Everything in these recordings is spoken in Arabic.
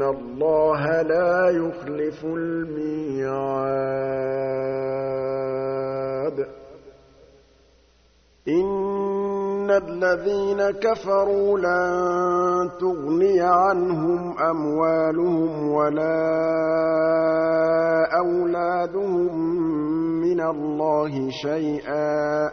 اللَّهَ لَا يُخْلِفُ الْمِيعَادَ. إِنَّ الَّذِينَ كَفَرُوا لَن تُغْنِيَ عَنْهُمْ أَمْوَالُهُمْ وَلَا أَوْلَادُهُم مِّنَ اللَّهِ شَيْئًا ۖ.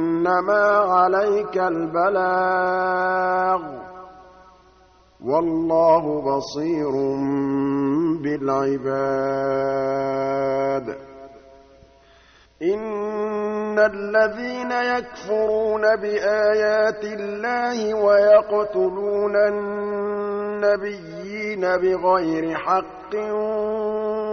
فَإِنَّمَا عَلَيْكَ الْبَلَاغُ ۗ. وَاللَّهُ بَصِيرٌ بِالْعِبَادِ. إِنَّ الَّذِينَ يَكْفُرُونَ بِآيَاتِ اللَّهِ وَيَقْتُلُونَ النَّبِيِّينَ بِغَيْرِ حَقٍّ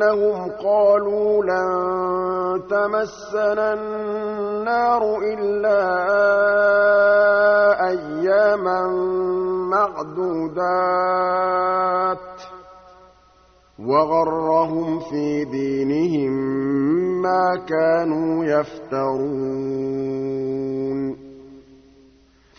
بِأَنَّهُمْ قَالُوا لَن تَمَسَّنَا النَّارُ إِلَّا أَيَّامًا مَّعْدُودَاتٍ ۖ وَغَرَّهُمْ فِي دِينِهِم مَّا كَانُوا يَفْتَرُونَ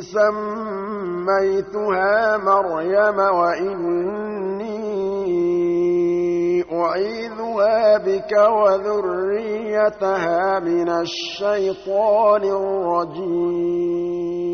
سَمَّيْتُهَا مَرْيَمَ وَإِنِّي أُعِيذُهَا بِكَ وَذُرِّيَّتَهَا مِنَ الشَّيْطَانِ الرَّجِيمِ.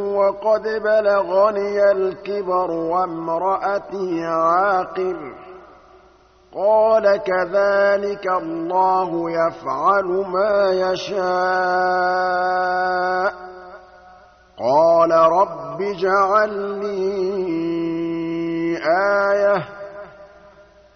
وَقَدْ بَلَغَنِيَ الْكِبَرُ وَامْرَأَتِي عَاقِرٌ ۖ. قَالَ كَذَٰلِكَ اللَّهُ يَفْعَلُ مَا يَشَاءُ ۚ. قَالَ رَبِّ اجْعَل لِّي آيَةً ۖ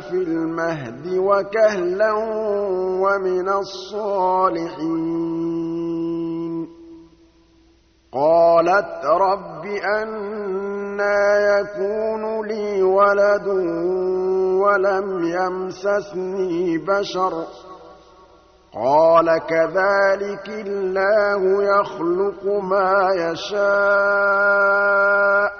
فِي الْمَهْدِ وَكَهْلًا وَمِنَ الصَّالِحِينَ. قَالَتْ رَبِّ أَنَّىٰ يَكُونُ لِي وَلَدٌ وَلَمْ يَمْسَسْنِي بَشَرٌ ۖ. قَالَ كَذَٰلِكِ اللَّهُ يَخْلُقُ مَا يَشَاءُ ۚ.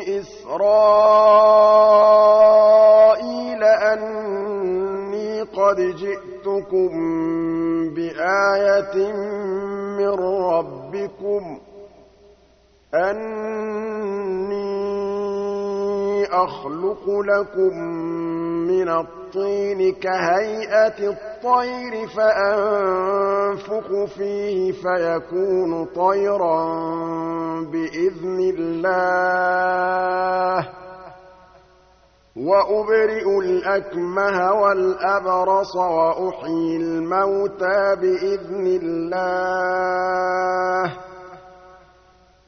إِسْرَائِيلَ أَنِّي قَدْ جِئْتُكُم بِآيَةٍ مِّن رَّبِّكُمْ ۖ أَنِّي أَخْلُقُ لَكُم مِّنَ الطِّينِ كَهَيْئَةِ الطَّيْرِ فَأَنفُخُ فِيهِ فَيَكُونُ طَيْرًا بِإِذْنِ اللَّهِ ۖ. وَأُبْرِئُ الْأَكْمَهَ وَالْأَبْرَصَ وَأُحْيِي الْمَوْتَىٰ بِإِذْنِ اللَّهِ.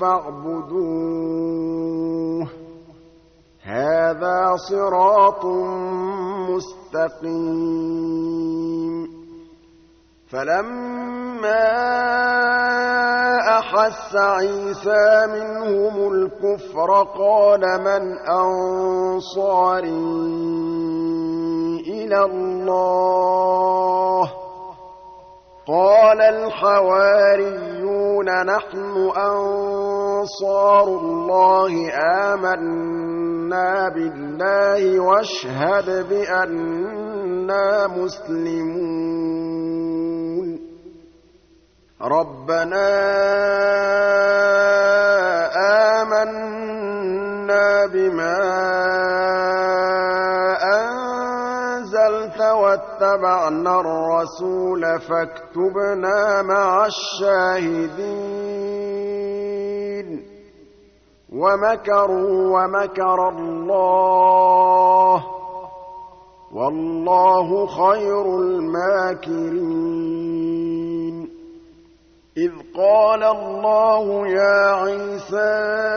فَاعْبُدُوهُ ۚ. هَٰذَا صِرَاطٌ مُّسْتَقِيمٌ. فَلَمَّا أَحَسَّ عِيسَىٰ مِنْهُمُ الْكُفْرَ قَالَ مَنْ أَنصَارِي إِلَى اللَّهِ ۖ؟ قَالَ الْحَوَارِيُّونَ نَحْنُ أَنصَارُ اللَّهِ آمَنَّا بِاللَّهِ وَاشْهَدْ بِأَنَّا مُسْلِمُونَ. رَبَّنَا آمَنَّا بِمَا وَاتَّبَعْنَا الرَّسُولَ فَاكْتُبْنَا مَعَ الشَّاهِدِينَ وَمَكَرُوا وَمَكَرَ اللَّهُ ۖ وَاللَّهُ خَيْرُ الْمَاكِرِينَ إِذْ قَالَ اللَّهُ يَا عِيسَىٰ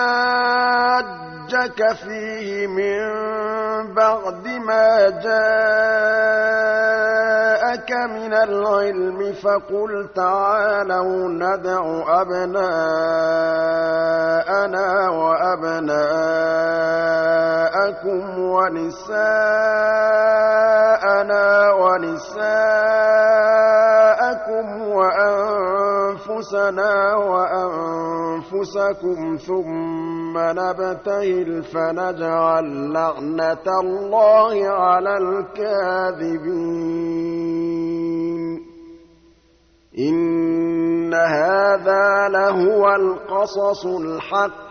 حَاجَّكَ فِيهِ مِن بَعْدِ مَا جَاءَكَ مِنَ الْعِلْمِ فَقُلْ تَعَالَوْا نَدْعُ أَبْنَاءَنَا وَأَبْنَاءَكُمْ وَنِسَاءَنَا وَنِسَاءَكُمْ وَأَنفُسَنَا وَأَنفُسَكُمْ ثُمَّ نَبْتَهِلْ فَنَجْعَل لَّعْنَتَ اللَّهِ عَلَى الْكَاذِبِينَ. إِنَّ هَٰذَا لَهُوَ الْقَصَصُ الْحَقُّ ۚ.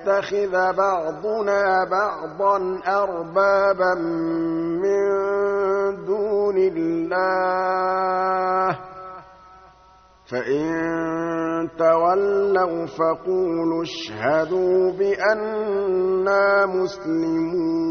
يَتَّخِذَ بَعْضُنَا بَعْضًا أَرْبَابًا مِّن دُونِ اللَّهِ ۚ. فَإِن تَوَلَّوْا فَقُولُوا اشْهَدُوا بِأَنَّا مُسْلِمُونَ.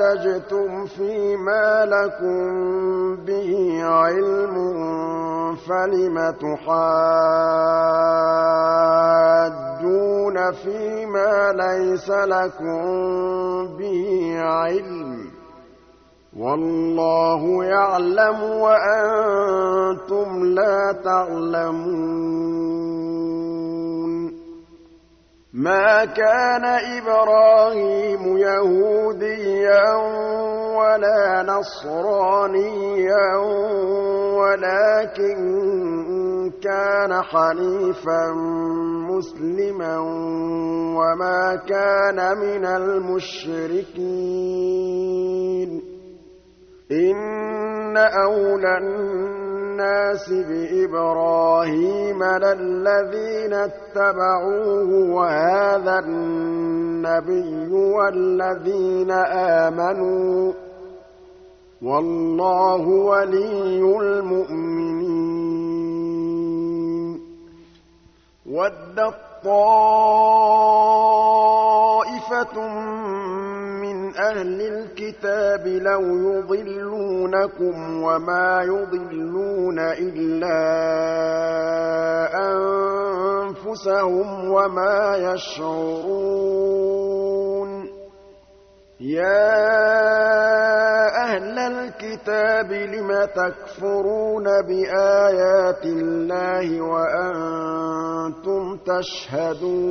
حَاجَجْتُمْ فِيمَا لَكُم بِهِ عِلْمٌ فَلِمَ تُحَاجُّونَ فِيمَا لَيْسَ لَكُم بِهِ عِلْمٌ ۚ وَاللَّهُ يَعْلَمُ وَأَنتُمْ لَا تَعْلَمُونَ مَا كَانَ إِبْرَاهِيمُ يَهُودِيًّا وَلَا نَصْرَانِيًّا وَلَٰكِن كَانَ حَنِيفًا مُّسْلِمًا وَمَا كَانَ مِنَ الْمُشْرِكِينَ. إِنَّ أَوْلَى النَّاسِ بِإِبْرَاهِيمَ لَلَّذِينَ اتَّبَعُوهُ وَهَٰذَا النَّبِيُّ وَالَّذِينَ آمَنُوا ۗ وَاللَّهُ وَلِيُّ الْمُؤْمِنِينَ وَدَّت طَّائِفَةٌ مِّنْ أَهْلِ الْكِتَابِ لَوْ يُضِلُّونَكُمْ وَمَا يُضِلُّونَ إِلَّا أَنفُسَهُمْ وَمَا يَشْعُرُونَ. يَا أَهْلَ الْكِتَابِ لِمَ تَكْفُرُونَ بِآيَاتِ اللَّهِ وَأَنتُمْ تَشْهَدُونَ؟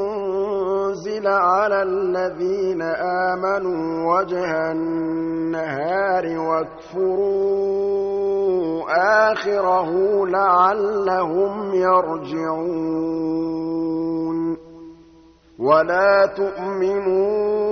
عَلَى الَّذِينَ آمَنُوا وَجْهَ النَّهَارِ وَاكْفُرُوا آخِرَهُ لَعَلَّهُمْ يَرْجِعُونَ. وَلَا تُؤْمِنُوا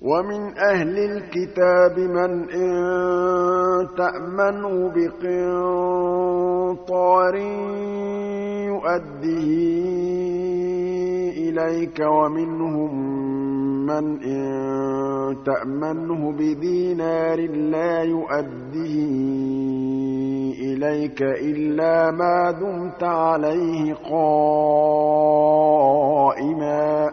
وَمِنْ أَهْلِ الْكِتَابِ مَنْ إِن تَأْمَنْهُ بِقِنطَارٍ يُؤَدِّهِ إِلَيْكَ وَمِنْهُم مَّنْ إِن تَأْمَنْهُ بِدِينَارٍ لَّا يُؤَدِّهِ إِلَيْكَ إِلَّا مَا دُمْتَ عَلَيْهِ قَائِمًا ۗ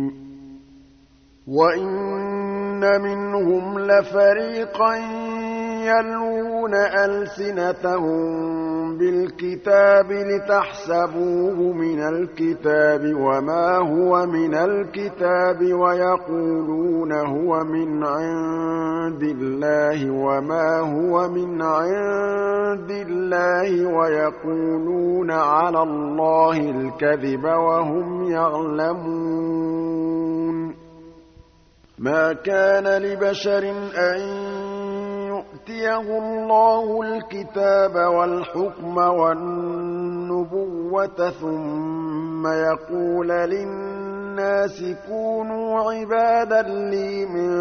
وَإِنَّ مِنْهُمْ لَفَرِيقًا يَلْوُونَ أَلْسِنَتَهُم بِالْكِتَابِ لِتَحْسَبُوهُ مِنَ الْكِتَابِ وَمَا هُوَ مِنَ الْكِتَابِ وَيَقُولُونَ هُوَ مِنْ عِندِ اللَّهِ وَمَا هُوَ مِنْ عِندِ اللَّهِ وَيَقُولُونَ عَلَى اللَّهِ الْكَذِبَ وَهُمْ يَعْلَمُونَ مَا كَانَ لِبَشَرٍ أَن يُؤْتِيَهُ اللَّهُ الْكِتَابَ وَالْحُكْمَ وَالنُّبُوَّةَ ثُمَّ يَقُولَ لِلنَّاسِ كُونُوا عِبَادًا لِّي مِن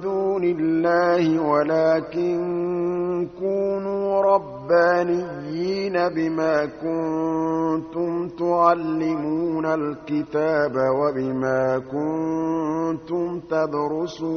دُونِ اللَّهِ وَلَٰكِن كُونُوا رَبَّانِيِّينَ بِمَا كُنتُمْ تُعَلِّمُونَ الْكِتَابَ وَبِمَا كُنتُمْ تَدْرُسُونَ.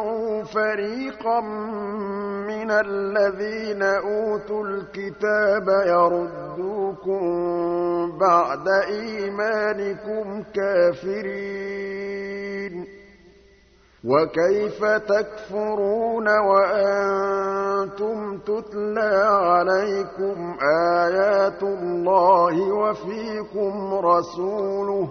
تُطِيعُوا فَرِيقًا مِّنَ الَّذِينَ أُوتُوا الْكِتَابَ يَرُدُّوكُم بَعْدَ إِيمَانِكُمْ كَافِرِينَ وَكَيْفَ تَكْفُرُونَ وَأَنتُمْ تُتْلَىٰ عَلَيْكُمْ آيَاتُ اللَّهِ وَفِيكُمْ رَسُولُهُ ۗ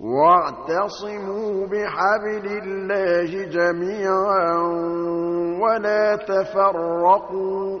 وَاعْتَصِمُوا بِحَبْلِ اللَّهِ جَمِيعًا وَلَا تَفَرَّقُوا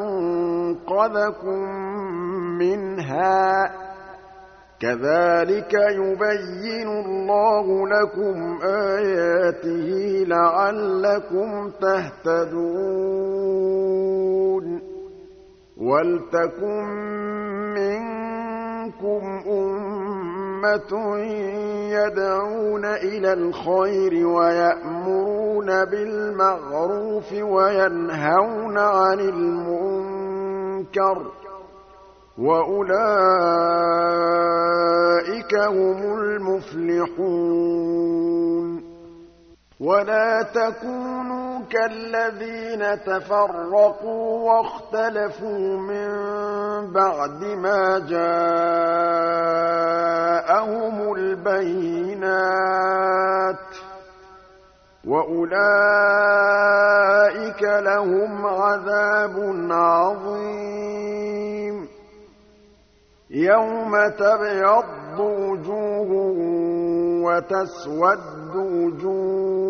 فَأَنقَذَكُم مِّنْهَا ۗ. كَذَٰلِكَ يُبَيِّنُ اللَّهُ لَكُمْ آيَاتِهِ لَعَلَّكُمْ تَهْتَدُونَ. وَلْتَكُن مِّنكُمْ أُمَّةٌ يَدْعُونَ إِلَى الْخَيْرِ وَيَأْمُرُونَ بِالْمَعْرُوفِ وَيَنْهَوْنَ عَنِ الْمُنكَرِ ۚ وَأُولَٰئِكَ هُمُ الْمُفْلِحُونَ. وَلَا تَكُونُوا كَالَّذِينَ تَفَرَّقُوا وَاخْتَلَفُوا مِن بَعْدِ مَا جَاءَهُمُ الْبَيِّنَاتُ ۚ وَأُولَٰئِكَ لَهُمْ عَذَابٌ عَظِيمٌ. يَوْمَ تَبْيَضُّ وُجُوهٌ وَتَسْوَدُّ وُجُوهٌ ۚ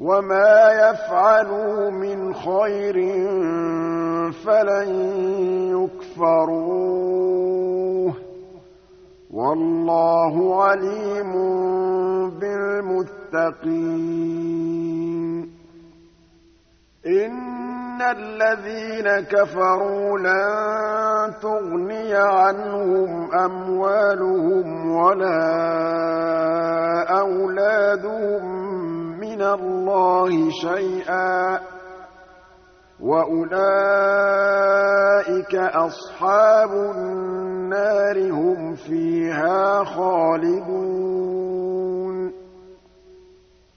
وَمَا يَفْعَلُوا مِنْ خَيْرٍ فَلَن يُكْفَرُوهُ ۗ وَاللَّهُ عَلِيمٌ بِالْمُتَّقِينَ إِنَّ الَّذِينَ كَفَرُوا لَن تُغْنِيَ عَنْهُمْ أَمْوَالُهُمْ وَلَا أَوْلَادُهُم مِّنَ اللَّهِ شَيْئًا ۖ وَأُولَٰئِكَ أَصْحَابُ النَّارِ ۖ هُمْ فِيهَا خَالِدُونَ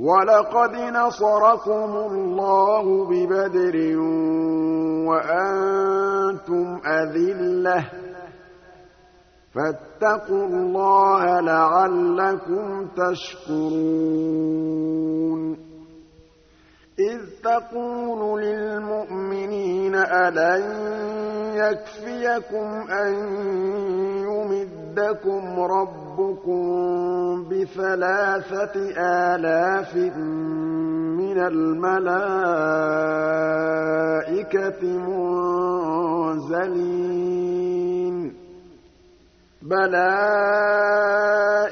وَلَقَدْ نَصَرَكُمُ اللَّهُ بِبَدْرٍ وَأَنتُمْ أَذِلَّةٌ ۖ. فَاتَّقُوا اللَّهَ لَعَلَّكُمْ تَشْكُرُونَ. إِذْ تَقُولُ لِلْمُؤْمِنِينَ أَلَن يَكْفِيَكُمْ أَن يُمِدَّكُمْ رَبُّكُم بِثَلَاثَةِ آلَافٍ مِّنَ الْمَلَائِكَةِ مُنزَلِينَ بَلَىٰ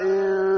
إِن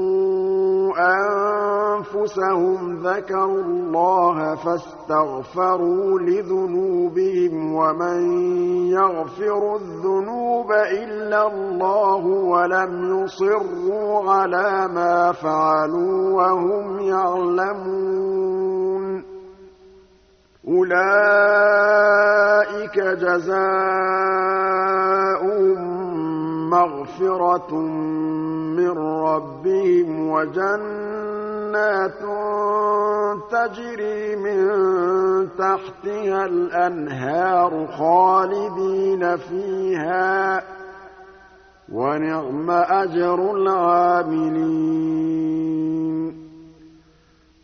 أَنفُسَهُمْ ذَكَرُوا اللَّهَ فَاسْتَغْفَرُوا لِذُنُوبِهِمْ وَمَن يَغْفِرُ الذُّنُوبَ إِلَّا اللَّهُ وَلَمْ يُصِرُّوا عَلَىٰ مَا فَعَلُوا وَهُمْ يَعْلَمُونَ أُولَٰئِكَ جَزَاؤُهُم مَّغْفِرَةٌ مِّن رَّبِّهِمْ وَجَنَّاتٌ تَجْرِي مِن تَحْتِهَا الْأَنْهَارُ خَالِدِينَ فِيهَا ۚ وَنِعْمَ أَجْرُ الْعَامِلِينَ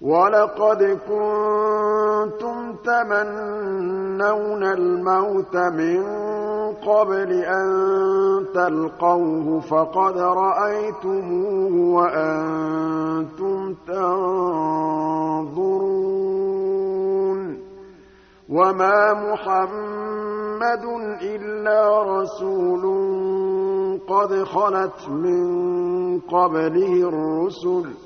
وَلَقَدْ كُنتُمْ تَمَنَّوْنَ الْمَوْتَ مِن قَبْلِ أَن تَلْقَوْهُ فَقَدْ رَأَيْتُمُوهُ وَأَنتُمْ تَنظُرُونَ وَمَا مُحَمَّدٌ إِلَّا رَسُولٌ قَدْ خَلَتْ مِن قَبْلِهِ الرُّسُلُ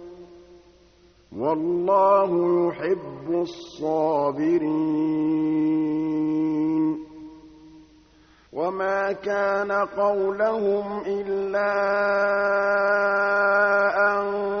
وَاللَّهُ يُحِبُّ الصَّابِرِينَ. وَمَا كَانَ قَوْلَهُمْ إِلَّا أَن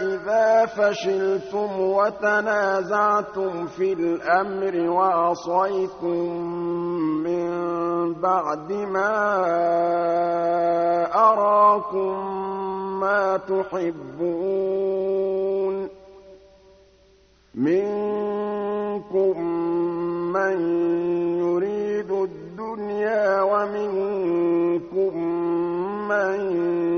إِذَا فَشِلْتُمْ وَتَنَازَعْتُمْ فِي الْأَمْرِ وَعَصَيْتُم مِّن بَعْدِ مَا أَرَاكُم مَّا تُحِبُّونَ مِنكُم مَّن يُرِيدُ الدُّنْيَا وَمِنكُم مَّن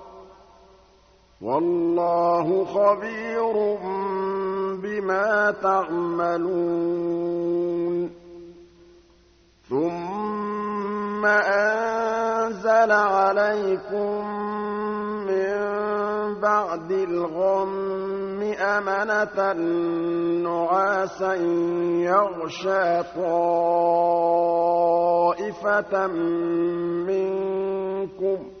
وَاللَّهُ خَبِيرٌ بِمَا تَعْمَلُونَ. ثُمَّ أَنزَلَ عَلَيْكُم مِّن بَعْدِ الْغَمِّ أَمَنَةً نُّعَاسًا يَغْشَىٰ طَائِفَةً مِّنكُمْ ۖ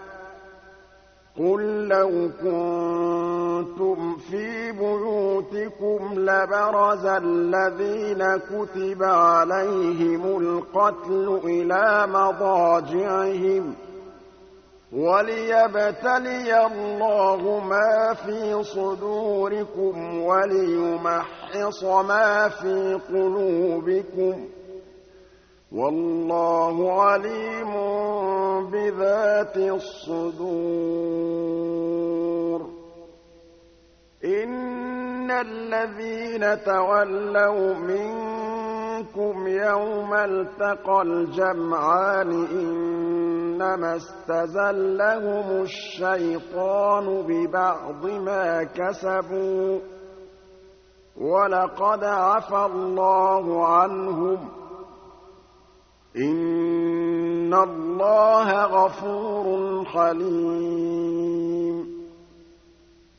قُل لَّوْ كُنتُمْ فِي بُيُوتِكُمْ لَبَرَزَ الَّذِينَ كُتِبَ عَلَيْهِمُ الْقَتْلُ إِلَىٰ مَضَاجِعِهِمْ ۖ وَلِيَبْتَلِيَ اللَّهُ مَا فِي صُدُورِكُمْ وَلِيُمَحِّصَ مَا فِي قُلُوبِكُمْ ۗ وَاللَّهُ عَلِيمٌ الصُّدُورِ إِنَّ الَّذِينَ تَوَلَّوْا مِنكُمْ يَوْمَ الْتَقَى الْجَمْعَانِ إِنَّمَا اسْتَزَلَّهُمُ الشَّيْطَانُ بِبَعْضِ مَا كَسَبُوا ۖ وَلَقَدْ عَفَا اللَّهُ عَنْهُمْ ۗ إِنَّ اللَّهَ غَفُورٌ حَلِيمٌ.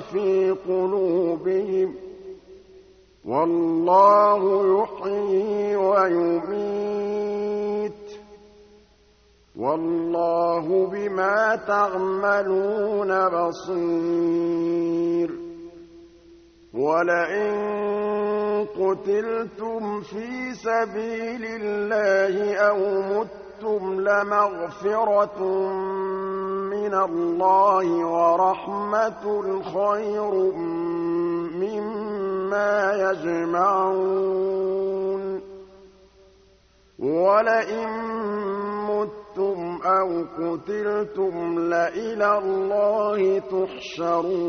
فِي قُلُوبِهِمْ ۗ وَاللَّهُ يُحْيِي وَيُمِيتُ ۗ وَاللَّهُ بِمَا تَعْمَلُونَ بَصِيرٌ وَلَئِن قُتِلْتُمْ فِي سَبِيلِ اللَّهِ أَوْ مُتُّمْ لَمَغْفِرَةٌ مِّنَ اللَّهِ وَرَحْمَةٌ خَيْرٌ مِّمَّا يَجْمَعُونَ وَلَئِن مُّتُّمْ أَوْ قُتِلْتُمْ لَإِلَى اللَّهِ تُحْشَرُونَ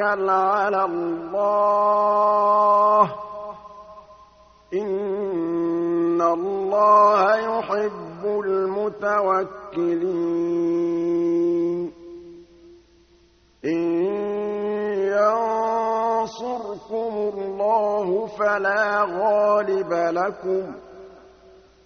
عَلَى اللَّهِ ۚ. إِنَّ اللَّهَ يُحِبُّ الْمُتَوَكِّلِينَ. إِن يَنصُرْكُمُ اللَّهُ فَلَا غَالِبَ لَكُمْ ۖ.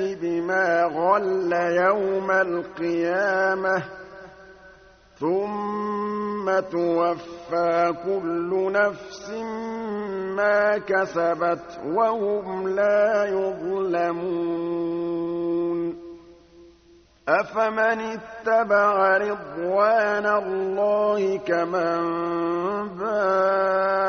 بِمَا غَلَّ يَوْمَ الْقِيَامَةِ ۚ ثُمَّ تُوَفَّىٰ كُلُّ نَفْسٍ مَّا كَسَبَتْ وَهُمْ لَا يُظْلَمُونَ. أَفَمَنِ اتَّبَعَ رِضْوَانَ اللَّهِ كَمَن بَاءَ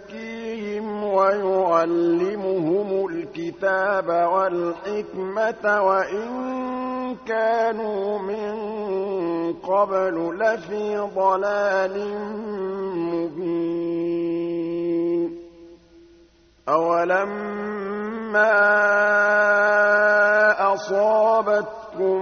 وَيُعَلِّمُهُمُ الْكِتَابَ وَالْحِكْمَةَ وَإِن كَانُوا مِن قَبْلُ لَفِي ضَلَالٍ مُّبِينٍ أَوَلَمَّا أَصَابَتْكُم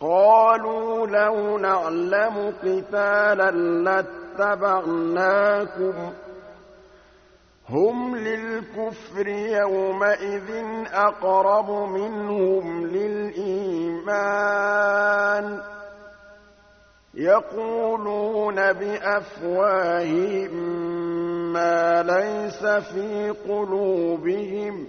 قَالُوا لَوْ نَعْلَمُ قِتَالًا لَّاتَّبَعْنَاكُمْ ۗ. هُمْ لِلْكُفْرِ يَوْمَئِذٍ أَقْرَبُ مِنْهُمْ لِلْإِيمَانِ. يَقُولُونَ بِأَفْوَاهِهِم مَّا لَيْسَ فِي قُلُوبِهِمْ ۗ.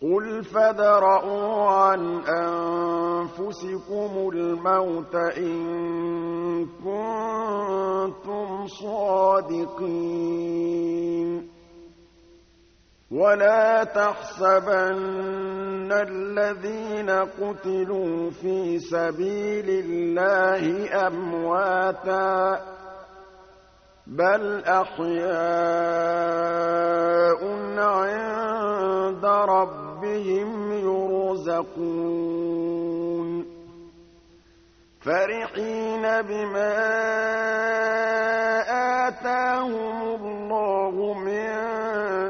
قُلْ فَادْرَءُوا عَنْ أَنفُسِكُمُ الْمَوْتَ إِن كُنتُمْ صَادِقِينَ وَلَا تَحْسَبَنَّ الَّذِينَ قُتِلُوا فِي سَبِيلِ اللَّهِ أَمْوَاتًا ۚ بَلْ أَحْيَاءٌ عِندَ رَبِّهِمْ يُرْزَقُونَ. فَرِحِينَ بِمَا آتَاهُمُ اللَّهُ مِن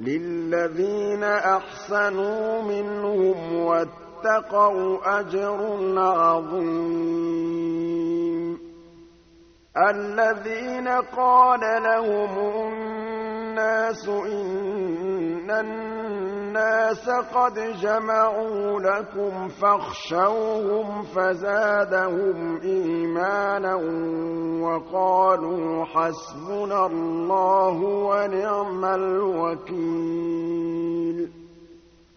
لِلَّذِينَ أَحْسَنُوا مِنْهُمْ وَاتَّقَوْا أَجْرٌ عَظِيمٌ الَّذِينَ قَالَ لَهُمُ النَّاسُ إِنَّ النَّاسَ قَدْ جَمَعُوا لَكُمْ فَاخْشَوْهُمْ فَزَادَهُمْ إِيمَانًا وَقَالُوا حَسْبُنَا اللَّهُ وَنِعْمَ الْوَكِيلُ.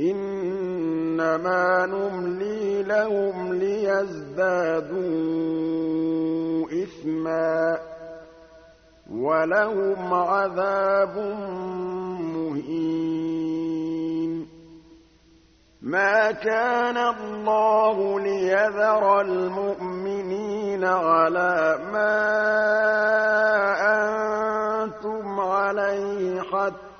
إِنَّمَا نُمْلِي لَهُمْ لِيَزْدَادُوا إِثْمًا ۚ وَلَهُمْ عَذَابٌ مُّهِينٌ مَا كَانَ اللَّهُ لِيَذَرَ الْمُؤْمِنِينَ عَلَىٰ مَا أَنتُمْ عَلَيْهِ حَتَّىٰ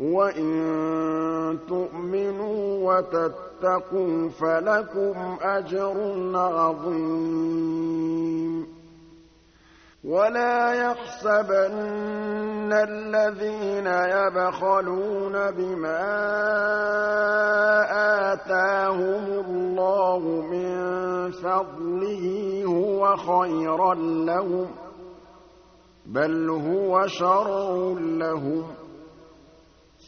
وَإِن تُؤْمِنُوا وَتَتَّقُوا فَلَكُمْ أَجْرٌ عَظِيمٌ وَلَا يَحْسَبَنَّ الَّذِينَ يَبْخَلُونَ بِمَا آتَاهُمُ اللَّهُ مِن فَضْلِهِ هُوَ خَيْرًا لَّهُم ۖ بَلْ هُوَ شَرٌّ لَّهُمْ ۖ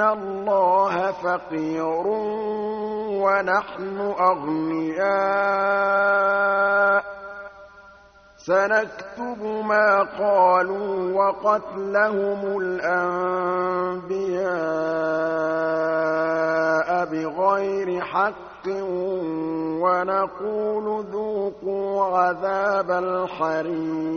اللَّهَ فَقِيرٌ وَنَحْنُ أَغْنِيَاءُ ۘ سَنَكْتُبُ مَا قَالُوا وَقَتْلَهُمُ الْأَنبِيَاءَ بِغَيْرِ حَقٍّ وَنَقُولُ ذُوقُوا عَذَابَ الْحَرِيقِ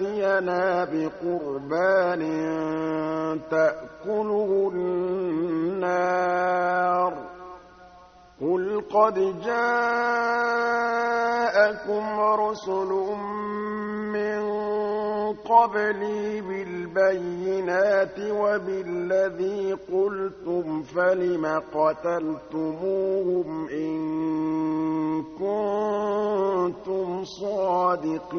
يَأْتِيَنَا بِقُرْبَانٍ تَأْكُلُهُ النَّارُ ۗ. قُلْ قَدْ جَاءَكُمْ رُسُلٌ مِّن قَبْلِي بِالْبَيِّنَاتِ وَبِالَّذِي قُلْتُمْ فَلِمَ قَتَلْتُمُوهُمْ إِن كُنتُمْ صَادِقِينَ.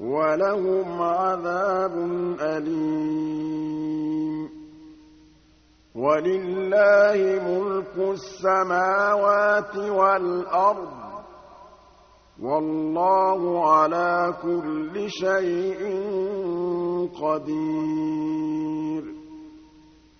وَلَهُمْ عَذَابٌ أَلِيمٌ. وَلِلَّهِ مُلْكُ السَّمَاوَاتِ وَالْأَرْضِ ۚ. وَاللَّهُ عَلَىٰ كُلِّ شَيْءٍ قَدِيرٌ.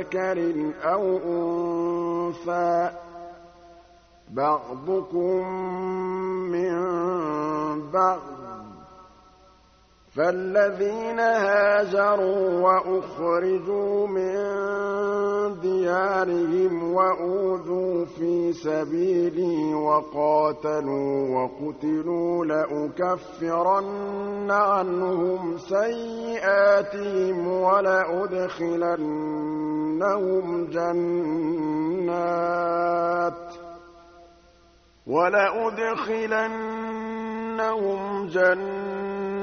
ذَكَرٍ أَوْ أُنثَىٰ ۖ بَعْضُكُم مِّن بَعْضٍ ۖ. فالذين هاجروا وأخرجوا من ديارهم وأوذوا في سبيلي وقاتلوا وقتلوا لأكفرن عنهم سيئاتهم ولأدخلنهم جنات ولأدخلنهم جنات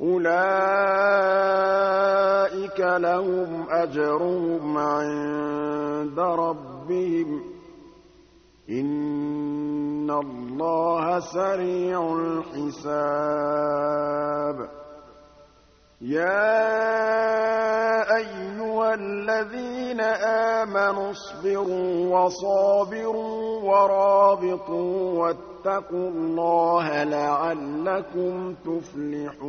أُولَٰئِكَ لَهُمْ أَجْرُهُمْ عِندَ رَبِّهِمْ ۗ. إِنَّ اللَّهَ سَرِيعُ الْحِسَابِ. يَا أَيُّهَا الَّذِينَ آمَنُوا اصْبِرُوا وَصَابِرُوا وَرَابِطُوا وَاتَّقُوا اللَّهَ لَعَلَّكُمْ تُفْلِحُونَ